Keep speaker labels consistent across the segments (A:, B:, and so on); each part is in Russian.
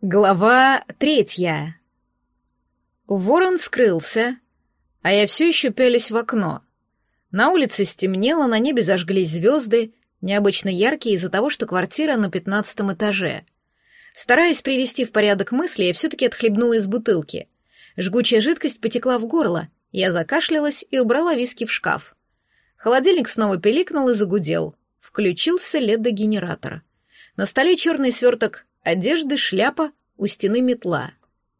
A: Глава третья. Ворон скрылся, а я все еще пялюсь в окно. На улице стемнело, на небе зажглись звезды, необычно яркие из-за того, что квартира на пятнадцатом этаже. Стараясь привести в порядок мысли, я все-таки отхлебнула из бутылки. Жгучая жидкость потекла в горло, я закашлялась и убрала виски в шкаф. Холодильник снова пиликнул и загудел. Включился ледогенератор. На столе черный сверток одежды, шляпа, у стены метла.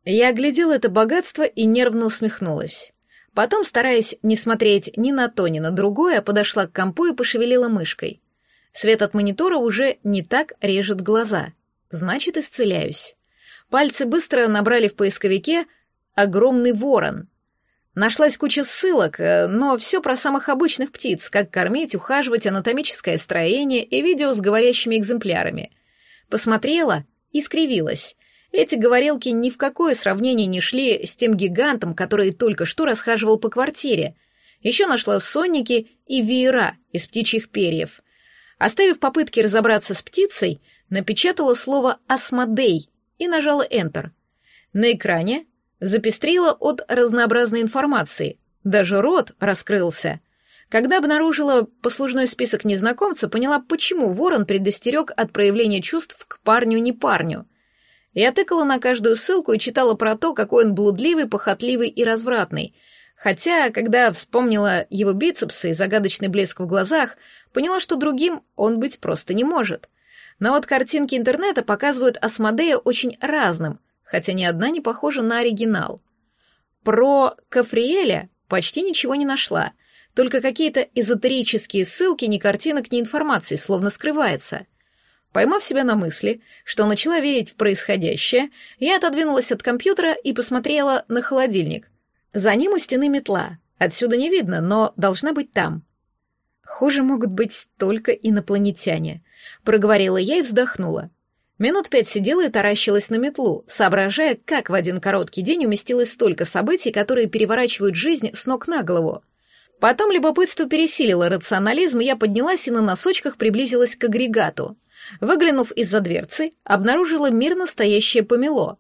A: Я оглядела это богатство и нервно усмехнулась. Потом, стараясь не смотреть ни на то, ни на другое, подошла к компу и пошевелила мышкой. Свет от монитора уже не так режет глаза. Значит, исцеляюсь. Пальцы быстро набрали в поисковике «огромный ворон». Нашлась куча ссылок, э, но все про самых обычных птиц, как кормить, ухаживать, анатомическое строение и видео с говорящими экземплярами. Посмотрела и скривилась. Эти говорилки ни в какое сравнение не шли с тем гигантом, который только что расхаживал по квартире. Еще нашла сонники и веера из птичьих перьев. Оставив попытки разобраться с птицей, напечатала слово «осмодей» и нажала Enter. На экране запестрила от разнообразной информации. Даже рот раскрылся. Когда обнаружила послужной список незнакомца, поняла, почему ворон предостерег от проявления чувств к парню-не парню. Я тыкала на каждую ссылку и читала про то, какой он блудливый, похотливый и развратный. Хотя, когда вспомнила его бицепсы и загадочный блеск в глазах, поняла, что другим он быть просто не может. Но вот картинки интернета показывают Асмодея очень разным, хотя ни одна не похожа на оригинал. Про Кафриэля почти ничего не нашла — только какие-то эзотерические ссылки ни картинок, ни информации, словно скрывается. Поймав себя на мысли, что начала верить в происходящее, я отодвинулась от компьютера и посмотрела на холодильник. За ним у стены метла. Отсюда не видно, но должна быть там. Хуже могут быть только инопланетяне. Проговорила я и вздохнула. Минут пять сидела и таращилась на метлу, соображая, как в один короткий день уместилось столько событий, которые переворачивают жизнь с ног на голову. Потом любопытство пересилило рационализм, и я поднялась и на носочках приблизилась к агрегату. Выглянув из-за дверцы, обнаружила мир настоящее помело.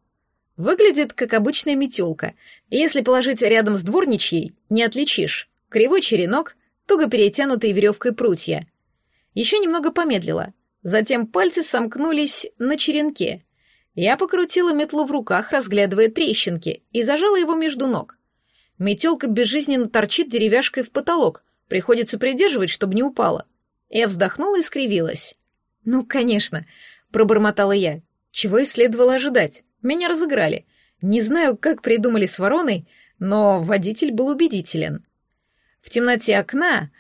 A: Выглядит как обычная метелка, если положить рядом с дворничьей, не отличишь. Кривой черенок, туго перетянутые веревкой прутья. Еще немного помедлила. Затем пальцы сомкнулись на черенке. Я покрутила метлу в руках, разглядывая трещинки, и зажала его между ног. Метелка безжизненно торчит деревяшкой в потолок. Приходится придерживать, чтобы не упала. Я вздохнула и скривилась. «Ну, конечно», — пробормотала я. Чего и следовало ожидать. Меня разыграли. Не знаю, как придумали с вороной, но водитель был убедителен. В темноте окна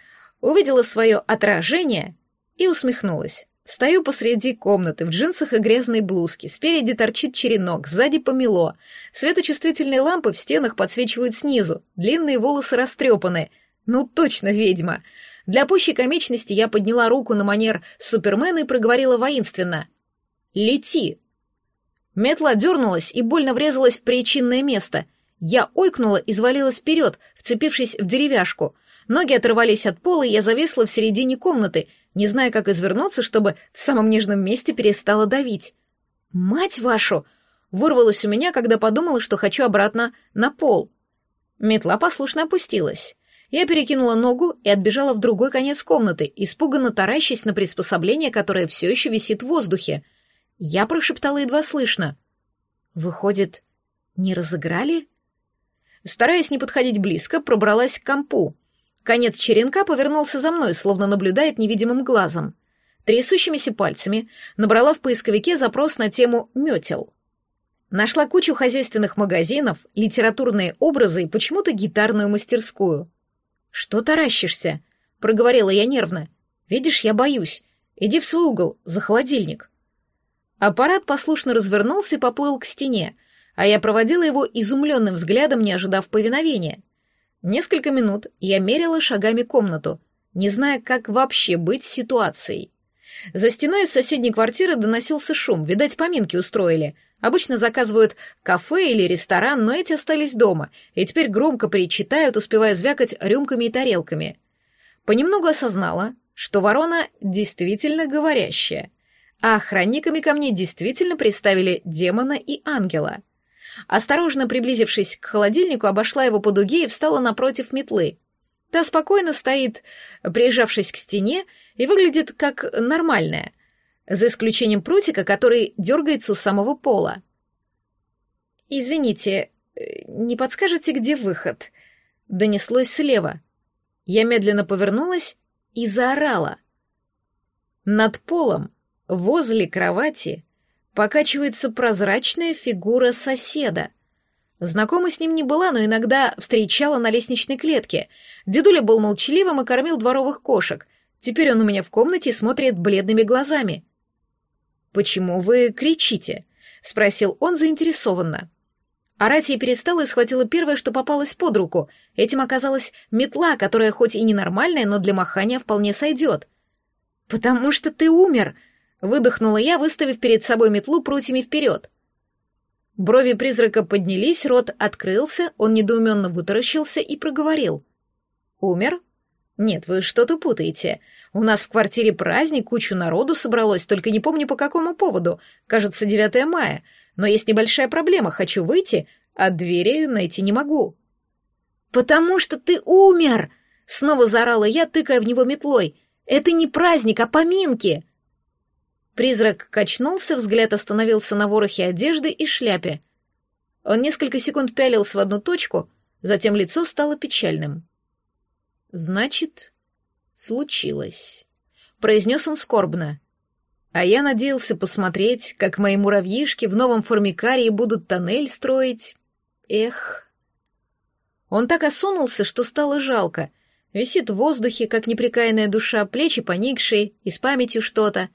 A: увидела свое отражение и усмехнулась. Стою посреди комнаты в джинсах и грязной блузке, спереди торчит черенок, сзади помело. Светочувствительные лампы в стенах подсвечивают снизу, длинные волосы растрепаны. Ну точно ведьма. Для пущей комичности я подняла руку на манер Супермена и проговорила воинственно. «Лети!» Метла дернулась и больно врезалась в причинное место. Я ойкнула и свалилась вперед, вцепившись в деревяшку. Ноги оторвались от пола, и я зависла в середине комнаты, не зная, как извернуться, чтобы в самом нежном месте перестало давить. «Мать вашу!» — вырвалось у меня, когда подумала, что хочу обратно на пол. Метла послушно опустилась. Я перекинула ногу и отбежала в другой конец комнаты, испуганно таращась на приспособление, которое все еще висит в воздухе. Я прошептала едва слышно. «Выходит, не разыграли?» Стараясь не подходить близко, пробралась к компу — Конец черенка повернулся за мной, словно наблюдает невидимым глазом. Трясущимися пальцами набрала в поисковике запрос на тему «метел». Нашла кучу хозяйственных магазинов, литературные образы и почему-то гитарную мастерскую. «Что таращишься?» — проговорила я нервно. «Видишь, я боюсь. Иди в свой угол, за холодильник». Аппарат послушно развернулся и поплыл к стене, а я проводила его изумленным взглядом, не ожидав повиновения. Несколько минут я мерила шагами комнату, не зная, как вообще быть с ситуацией. За стеной из соседней квартиры доносился шум, видать, поминки устроили. Обычно заказывают кафе или ресторан, но эти остались дома, и теперь громко причитают, успевая звякать рюмками и тарелками. Понемногу осознала, что ворона действительно говорящая. А охранниками ко мне действительно приставили демона и ангела. Осторожно приблизившись к холодильнику, обошла его по дуге и встала напротив метлы. Та спокойно стоит, прижавшись к стене, и выглядит как нормальная, за исключением прутика, который дергается у самого пола. «Извините, не подскажете, где выход?» Донеслось слева. Я медленно повернулась и заорала. Над полом, возле кровати, покачивается прозрачная фигура соседа. Знакома с ним не была, но иногда встречала на лестничной клетке. Дедуля был молчаливым и кормил дворовых кошек. Теперь он у меня в комнате смотрит бледными глазами. «Почему вы кричите?» — спросил он заинтересованно. Орать я перестала и схватила первое, что попалось под руку. Этим оказалась метла, которая хоть и ненормальная, но для махания вполне сойдет. «Потому что ты умер!» — выдохнула я, выставив перед собой метлу прутьями вперед. Брови призрака поднялись, рот открылся, он недоуменно вытаращился и проговорил. «Умер? Нет, вы что-то путаете. У нас в квартире праздник, кучу народу собралось, только не помню по какому поводу. Кажется, 9 мая. Но есть небольшая проблема, хочу выйти, а двери найти не могу». «Потому что ты умер!» — снова заорала я, тыкая в него метлой. «Это не праздник, а поминки!» Призрак качнулся, взгляд остановился на ворохе одежды и шляпе. Он несколько секунд пялился в одну точку, затем лицо стало печальным. «Значит, случилось», — произнес он скорбно. А я надеялся посмотреть, как мои муравьишки в новом формикарии будут тоннель строить. Эх. Он так осунулся, что стало жалко. Висит в воздухе, как неприкаянная душа, плечи поникшие, и с памятью что-то.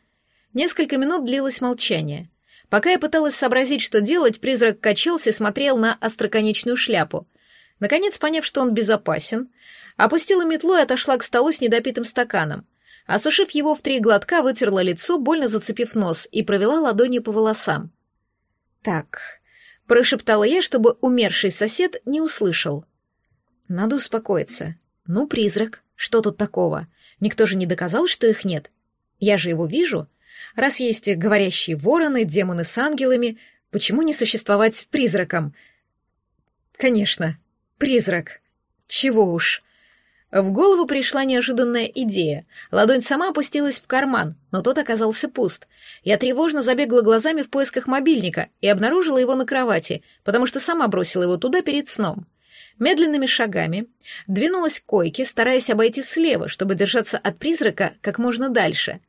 A: Несколько минут длилось молчание. Пока я пыталась сообразить, что делать, призрак качался и смотрел на остроконечную шляпу. Наконец, поняв, что он безопасен, опустила метлу и отошла к столу с недопитым стаканом. Осушив его в три глотка, вытерла лицо, больно зацепив нос, и провела ладонью по волосам. «Так», — прошептала я, чтобы умерший сосед не услышал. «Надо успокоиться. Ну, призрак, что тут такого? Никто же не доказал, что их нет. Я же его вижу. Раз есть говорящие вороны, демоны с ангелами, почему не существовать призраком? Конечно, призрак. Чего уж. В голову пришла неожиданная идея. Ладонь сама опустилась в карман, но тот оказался пуст. Я тревожно забегла глазами в поисках мобильника и обнаружила его на кровати, потому что сама бросила его туда перед сном. Медленными шагами двинулась к койке, стараясь обойти слева, чтобы держаться от призрака как можно дальше.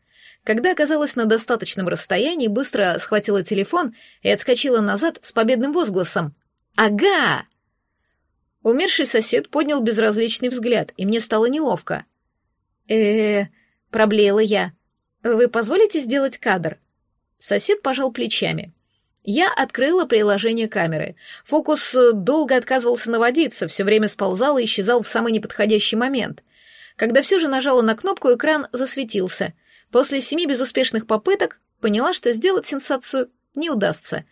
A: Когда оказалась на достаточном расстоянии, быстро схватила телефон и отскочила назад с победным возгласом. «Ага!» Умерший сосед поднял безразличный взгляд, и мне стало неловко. э проблеяла я. «Вы позволите сделать кадр?» Сосед пожал плечами. Я открыла приложение камеры. Фокус э, долго отказывался наводиться, все время сползал и исчезал в самый неподходящий момент. Когда все же нажала на кнопку, экран засветился. После семи безуспешных попыток поняла, что сделать сенсацию не удастся.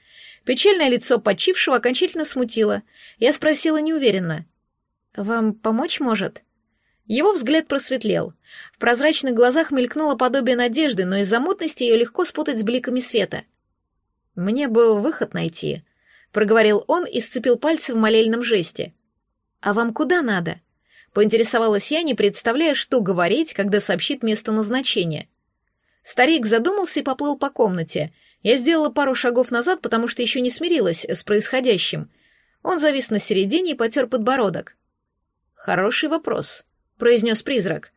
A: Печальное лицо почившего окончательно смутило. Я спросила неуверенно. «Вам помочь может?» Его взгляд просветлел. В прозрачных глазах мелькнуло подобие надежды, но из-за мутности ее легко спутать с бликами света. «Мне бы выход найти», — проговорил он и сцепил пальцы в молельном жесте. «А вам куда надо?» — поинтересовалась я, не представляя, что говорить, когда сообщит место назначения. Старик задумался и поплыл по комнате, я сделала пару шагов назад, потому что еще не смирилась с происходящим. Он завис на середине и потер подбородок. «Хороший вопрос», — произнес призрак.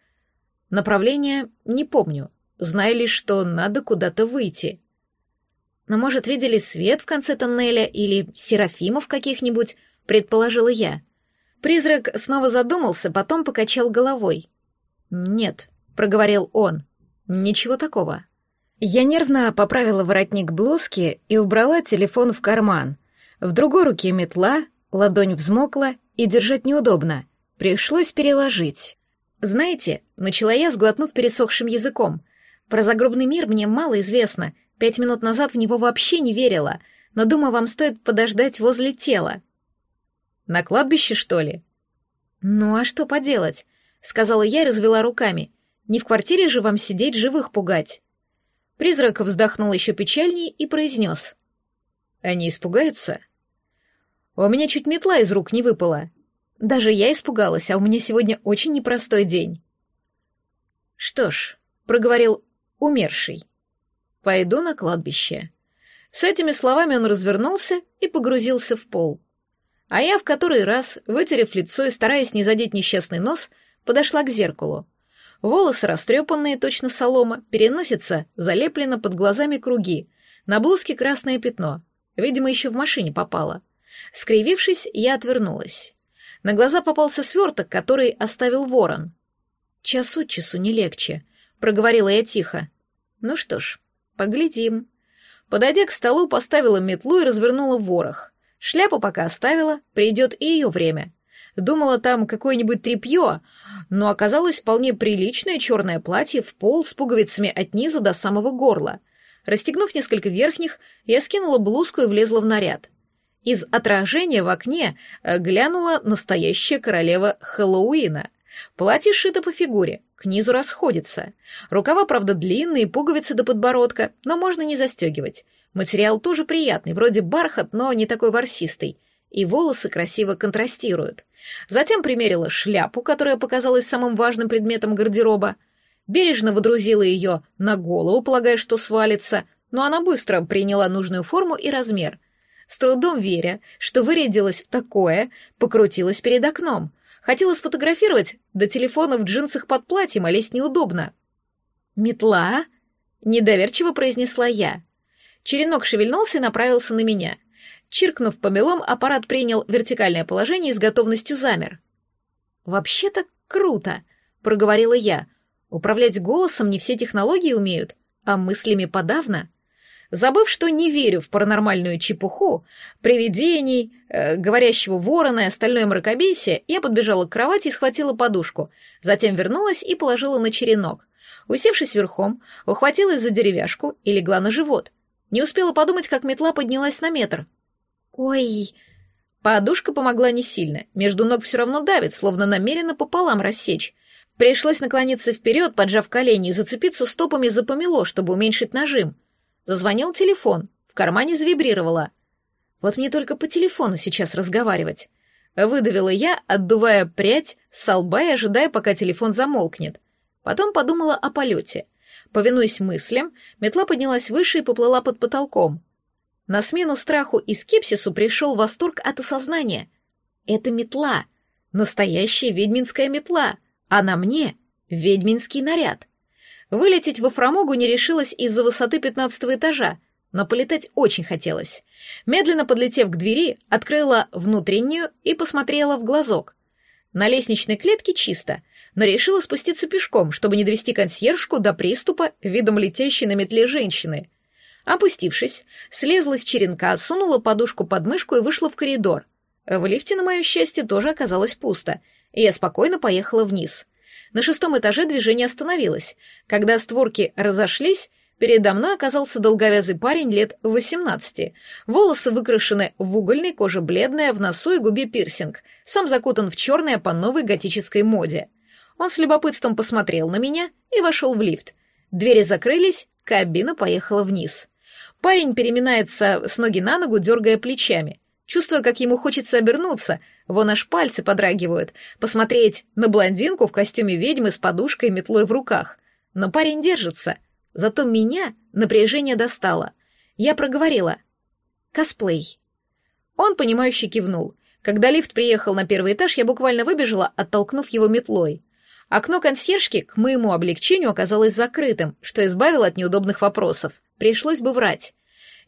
A: «Направление не помню. Знаю лишь, что надо куда-то выйти». «Но, может, видели свет в конце тоннеля или серафимов каких-нибудь?» — предположила я. Призрак снова задумался, потом покачал головой. «Нет», — проговорил он, — «ничего такого». Я нервно поправила воротник блузки и убрала телефон в карман. В другой руке метла, ладонь взмокла и держать неудобно. Пришлось переложить. Знаете, начала я, сглотнув пересохшим языком. Про загробный мир мне мало известно. Пять минут назад в него вообще не верила, но думаю, вам стоит подождать возле тела. На кладбище, что ли? Ну а что поделать? сказала я и развела руками. Не в квартире же вам сидеть живых пугать. Призрак вздохнул еще печальней и произнес. Они испугаются? У меня чуть метла из рук не выпала. Даже я испугалась, а у меня сегодня очень непростой день. Что ж, проговорил умерший. Пойду на кладбище. С этими словами он развернулся и погрузился в пол. А я в который раз, вытерев лицо и стараясь не задеть несчастный нос, подошла к зеркалу. Волосы растрепанные, точно солома, переносится, залеплено под глазами круги, на блузке красное пятно. Видимо, еще в машине попало. Скривившись, я отвернулась. На глаза попался сверток, который оставил ворон. «Час от часу не легче», — проговорила я тихо. «Ну что ж, поглядим». Подойдя к столу, поставила метлу и развернула ворох. Шляпу пока оставила, придет и ее время. Думала там какое-нибудь тряпье, но оказалось вполне приличное черное платье в пол с пуговицами от низа до самого горла. Расстегнув несколько верхних, я скинула блузку и влезла в наряд. Из отражения в окне э, глянула настоящая королева Хэллоуина. Платье сшито по фигуре, к низу расходится. Рукава, правда, длинные, пуговицы до подбородка, но можно не застегивать. Материал тоже приятный, вроде бархат, но не такой ворсистый. И волосы красиво контрастируют. Затем примерила шляпу, которая показалась самым важным предметом гардероба. Бережно водрузила ее на голову, полагая, что свалится, но она быстро приняла нужную форму и размер. С трудом веря, что вырядилась в такое, покрутилась перед окном — Хотела сфотографировать, да телефона в джинсах под платьем, а лезть неудобно. «Метла?» — недоверчиво произнесла я. Черенок шевельнулся и направился на меня. Чиркнув помелом, аппарат принял вертикальное положение и с готовностью замер. «Вообще-то круто», — проговорила я. «Управлять голосом не все технологии умеют, а мыслями подавно». Забыв, что не верю в паранормальную чепуху, привидений, э, говорящего ворона и остальное мракобесие, я подбежала к кровати и схватила подушку, затем вернулась и положила на черенок. Усевшись верхом, ухватилась за деревяшку и легла на живот. Не успела подумать, как метла поднялась на метр. «Ой!» Подушка помогла не сильно, между ног все равно давит, словно намеренно пополам рассечь. Пришлось наклониться вперед, поджав колени, и зацепиться стопами за помело, чтобы уменьшить нажим. Зазвонил телефон, в кармане завибрировало. Вот мне только по телефону сейчас разговаривать. Выдавила я, отдувая прядь с лба и ожидая, пока телефон замолкнет. Потом подумала о полете. Повинуясь мыслям, метла поднялась выше и поплыла под потолком. На смену страху и скепсису пришел восторг от осознания. Это метла. Настоящая ведьминская метла. А на мне — ведьминский наряд. Вылететь во фрамогу не решилась из-за высоты пятнадцатого этажа, но полетать очень хотелось. Медленно подлетев к двери, открыла внутреннюю и посмотрела в глазок. На лестничной клетке чисто, но решила спуститься пешком, чтобы не довести консьержку до приступа видом летящей на метле женщины. Опустившись, слезла с черенка, сунула подушку под мышку и вышла в коридор. В лифте, на мое счастье, тоже оказалось пусто, и я спокойно поехала вниз — на шестом этаже движение остановилось. Когда створки разошлись, передо мной оказался долговязый парень лет 18. Волосы выкрашены в угольной, кожа бледная, в носу и губе пирсинг, сам закутан в черное по новой готической моде. Он с любопытством посмотрел на меня и вошел в лифт. Двери закрылись, кабина поехала вниз. Парень переминается с ноги на ногу, дергая плечами. Чувствуя, как ему хочется обернуться, вон аж пальцы подрагивают, посмотреть на блондинку в костюме ведьмы с подушкой и метлой в руках. Но парень держится. Зато меня напряжение достало. Я проговорила. «Косплей». Он, понимающе кивнул. Когда лифт приехал на первый этаж, я буквально выбежала, оттолкнув его метлой. Окно консьержки к моему облегчению оказалось закрытым, что избавило от неудобных вопросов. Пришлось бы врать.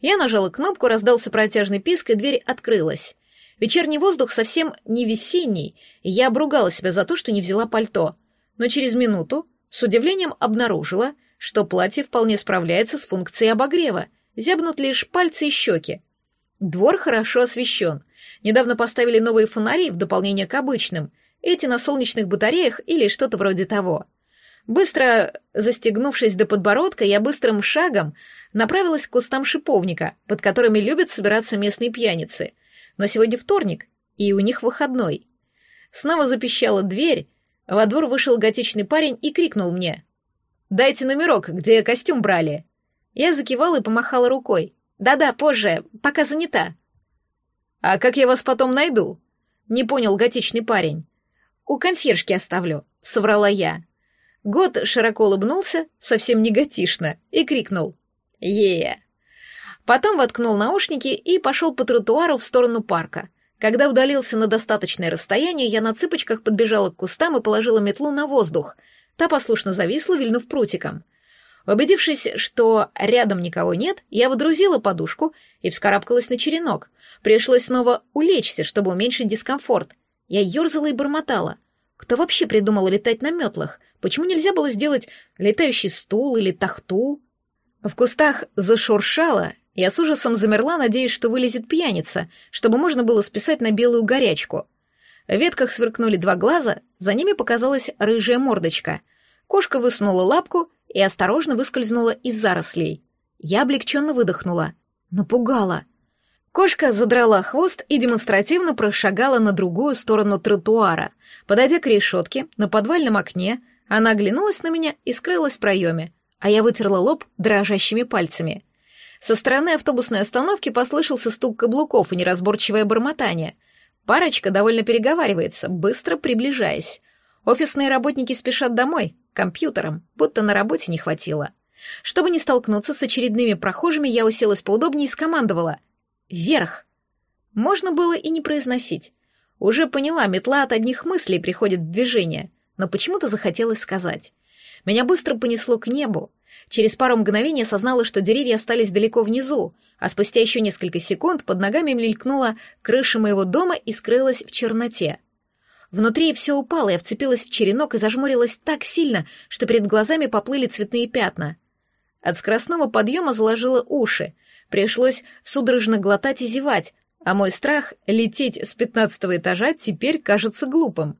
A: Я нажала кнопку, раздался протяжный писк, и дверь открылась. Вечерний воздух совсем не весенний, и я обругала себя за то, что не взяла пальто. Но через минуту с удивлением обнаружила, что платье вполне справляется с функцией обогрева, зябнут лишь пальцы и щеки. Двор хорошо освещен. Недавно поставили новые фонари в дополнение к обычным, эти на солнечных батареях или что-то вроде того. Быстро застегнувшись до подбородка, я быстрым шагом направилась к кустам шиповника, под которыми любят собираться местные пьяницы. Но сегодня вторник, и у них выходной. Снова запищала дверь, во двор вышел готичный парень и крикнул мне. «Дайте номерок, где костюм брали». Я закивала и помахала рукой. «Да-да, позже, пока занята». «А как я вас потом найду?» — не понял готичный парень. «У консьержки оставлю», — соврала я. Год широко улыбнулся, совсем негатишно, и крикнул «Е!». Потом воткнул наушники и пошел по тротуару в сторону парка. Когда удалился на достаточное расстояние, я на цыпочках подбежала к кустам и положила метлу на воздух. Та послушно зависла, вильнув прутиком. Убедившись, что рядом никого нет, я водрузила подушку и вскарабкалась на черенок. Пришлось снова улечься, чтобы уменьшить дискомфорт. Я ерзала и бормотала. Кто вообще придумал летать на метлах? Почему нельзя было сделать летающий стул или тахту? В кустах зашуршало, я с ужасом замерла, надеясь, что вылезет пьяница, чтобы можно было списать на белую горячку. В ветках сверкнули два глаза, за ними показалась рыжая мордочка. Кошка высунула лапку и осторожно выскользнула из зарослей. Я облегченно выдохнула. Напугала. Кошка задрала хвост и демонстративно прошагала на другую сторону тротуара. Подойдя к решетке, на подвальном окне, она оглянулась на меня и скрылась в проеме, а я вытерла лоб дрожащими пальцами. Со стороны автобусной остановки послышался стук каблуков и неразборчивое бормотание. Парочка довольно переговаривается, быстро приближаясь. Офисные работники спешат домой, компьютером, будто на работе не хватило. Чтобы не столкнуться с очередными прохожими, я уселась поудобнее и скомандовала. «Вверх!» Можно было и не произносить. Уже поняла, метла от одних мыслей приходит в движение, но почему-то захотелось сказать. Меня быстро понесло к небу. Через пару мгновений осознала, что деревья остались далеко внизу, а спустя еще несколько секунд под ногами мелькнула крыша моего дома и скрылась в черноте. Внутри все упало, я вцепилась в черенок и зажмурилась так сильно, что перед глазами поплыли цветные пятна. От скоростного подъема заложило уши, пришлось судорожно глотать и зевать, а мой страх лететь с пятнадцатого этажа теперь кажется глупым.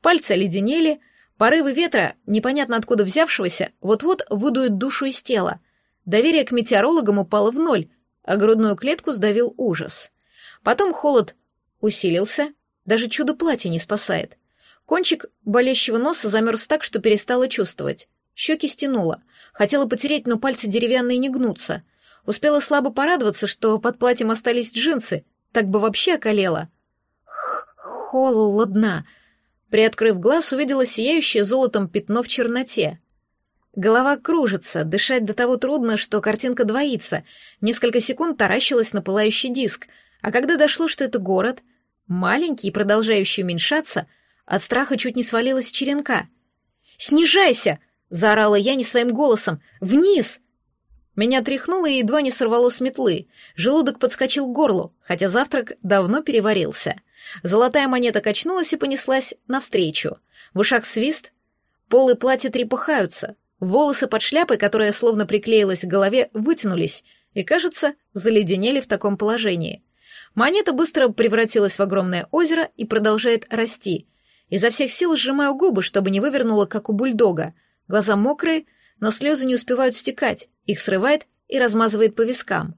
A: Пальцы оледенели, порывы ветра, непонятно откуда взявшегося, вот-вот выдуют душу из тела. Доверие к метеорологам упало в ноль, а грудную клетку сдавил ужас. Потом холод усилился, даже чудо платья не спасает. Кончик болящего носа замерз так, что перестала чувствовать. Щеки стянуло. Хотела потереть, но пальцы деревянные не гнутся. Успела слабо порадоваться, что под платьем остались джинсы, так бы вообще околела. Холодно. Приоткрыв глаз, увидела сияющее золотом пятно в черноте. Голова кружится, дышать до того трудно, что картинка двоится. Несколько секунд таращилась на пылающий диск, а когда дошло, что это город, маленький и продолжающий уменьшаться, от страха чуть не свалилась черенка. «Снижайся!» — заорала я не своим голосом. «Вниз!» Меня тряхнуло и едва не сорвало с метлы. Желудок подскочил к горлу, хотя завтрак давно переварился. Золотая монета качнулась и понеслась навстречу. В ушах свист, полы платья трепыхаются, волосы под шляпой, которая словно приклеилась к голове, вытянулись и, кажется, заледенели в таком положении. Монета быстро превратилась в огромное озеро и продолжает расти. Изо всех сил сжимаю губы, чтобы не вывернуло, как у бульдога. Глаза мокрые, но слезы не успевают стекать, их срывает и размазывает по вискам.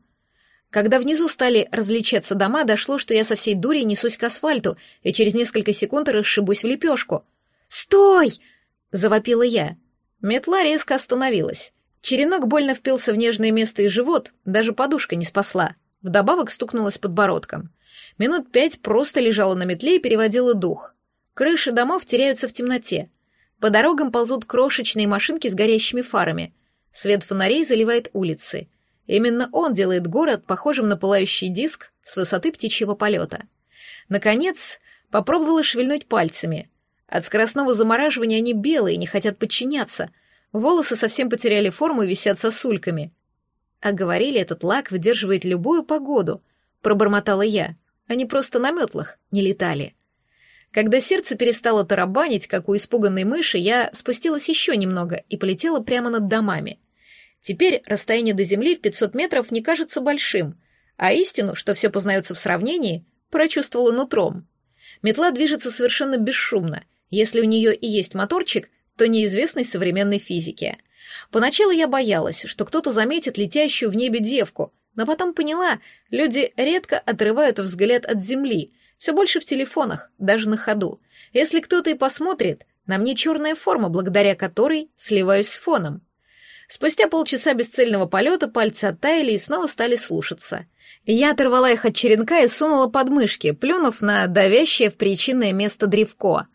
A: Когда внизу стали различаться дома, дошло, что я со всей дури несусь к асфальту и через несколько секунд расшибусь в лепешку. «Стой!» — завопила я. Метла резко остановилась. Черенок больно впился в нежное место и живот, даже подушка не спасла. Вдобавок стукнулась подбородком. Минут пять просто лежала на метле и переводила дух. Крыши домов теряются в темноте. По дорогам ползут крошечные машинки с горящими фарами. Свет фонарей заливает улицы. Именно он делает город похожим на пылающий диск с высоты птичьего полета. Наконец, попробовала шевельнуть пальцами. От скоростного замораживания они белые, не хотят подчиняться. Волосы совсем потеряли форму и висят сосульками. А говорили, этот лак выдерживает любую погоду, пробормотала я. Они просто на метлах не летали. Когда сердце перестало тарабанить, как у испуганной мыши, я спустилась еще немного и полетела прямо над домами. Теперь расстояние до земли в 500 метров не кажется большим, а истину, что все познается в сравнении, прочувствовала нутром. Метла движется совершенно бесшумно. Если у нее и есть моторчик, то неизвестный современной физике. Поначалу я боялась, что кто-то заметит летящую в небе девку, но потом поняла, люди редко отрывают взгляд от земли — все больше в телефонах, даже на ходу. Если кто-то и посмотрит, на мне черная форма, благодаря которой сливаюсь с фоном. Спустя полчаса бесцельного полета пальцы оттаяли и снова стали слушаться. Я оторвала их от черенка и сунула под мышки, плюнув на давящее в причинное место древко.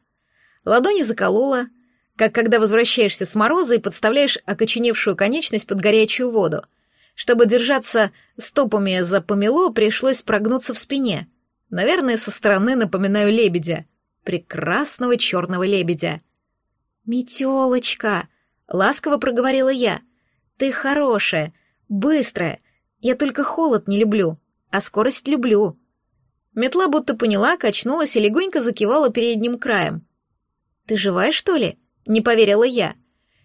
A: Ладони заколола, как когда возвращаешься с мороза и подставляешь окоченевшую конечность под горячую воду. Чтобы держаться стопами за помело, пришлось прогнуться в спине. Наверное, со стороны напоминаю лебедя. Прекрасного черного лебедя. «Метелочка!» — ласково проговорила я. «Ты хорошая, быстрая. Я только холод не люблю, а скорость люблю». Метла будто поняла, качнулась и легонько закивала передним краем. «Ты живая, что ли?» — не поверила я.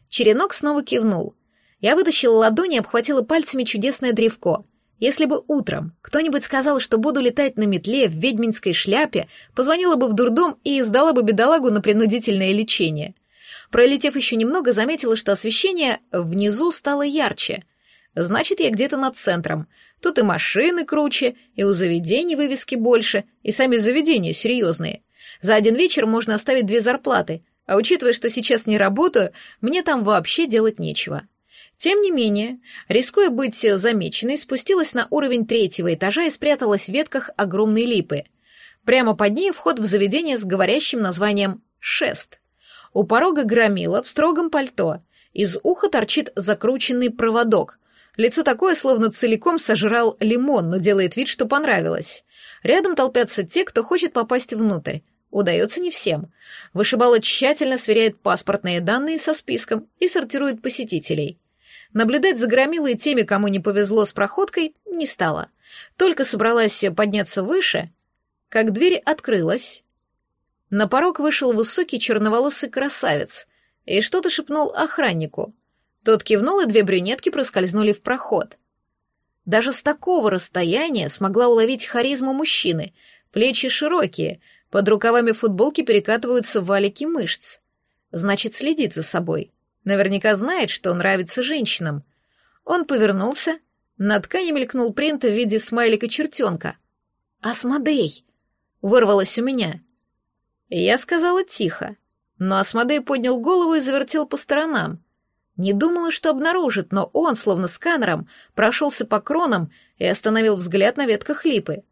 A: Черенок снова кивнул. Я вытащила ладони и обхватила пальцами чудесное древко. Если бы утром кто-нибудь сказал, что буду летать на метле в ведьминской шляпе, позвонила бы в дурдом и сдала бы бедолагу на принудительное лечение. Пролетев еще немного, заметила, что освещение внизу стало ярче. Значит, я где-то над центром. Тут и машины круче, и у заведений вывески больше, и сами заведения серьезные. За один вечер можно оставить две зарплаты, а учитывая, что сейчас не работаю, мне там вообще делать нечего. Тем не менее, рискуя быть замеченной, спустилась на уровень третьего этажа и спряталась в ветках огромной липы. Прямо под ней вход в заведение с говорящим названием «Шест». У порога громила в строгом пальто. Из уха торчит закрученный проводок. Лицо такое, словно целиком сожрал лимон, но делает вид, что понравилось. Рядом толпятся те, кто хочет попасть внутрь. Удается не всем. Вышибала тщательно сверяет паспортные данные со списком и сортирует посетителей. Наблюдать за громилой теми, кому не повезло с проходкой, не стала. Только собралась подняться выше, как дверь открылась. На порог вышел высокий черноволосый красавец и что-то шепнул охраннику. Тот кивнул, и две брюнетки проскользнули в проход. Даже с такого расстояния смогла уловить харизму мужчины, плечи широкие, под рукавами футболки перекатываются валики мышц. Значит, следит за собой. Наверняка знает, что нравится женщинам. Он повернулся, на ткани мелькнул принт в виде смайлика-чертенка. «Асмодей!» — вырвалось у меня. Я сказала тихо, но Асмодей поднял голову и завертел по сторонам. Не думала, что обнаружит, но он, словно сканером, прошелся по кронам и остановил взгляд на ветках липы.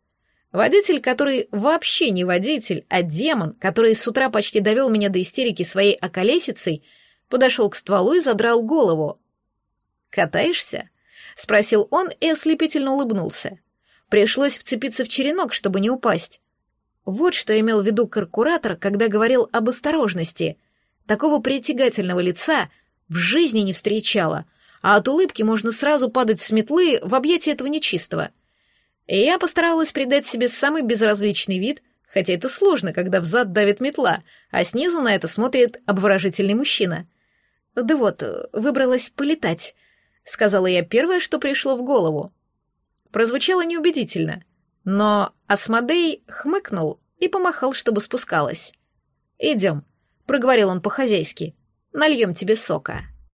A: Водитель, который вообще не водитель, а демон, который с утра почти довел меня до истерики своей околесицей — подошел к стволу и задрал голову. «Катаешься?» — спросил он и ослепительно улыбнулся. Пришлось вцепиться в черенок, чтобы не упасть. Вот что имел в виду каркуратор, когда говорил об осторожности. Такого притягательного лица в жизни не встречала, а от улыбки можно сразу падать с метлы в объятия этого нечистого. И я постаралась придать себе самый безразличный вид, хотя это сложно, когда взад давит метла, а снизу на это смотрит обворожительный мужчина — «Да вот, выбралась полетать», — сказала я первое, что пришло в голову. Прозвучало неубедительно, но Асмодей хмыкнул и помахал, чтобы спускалась. «Идем», — проговорил он по-хозяйски, — «нальем тебе сока».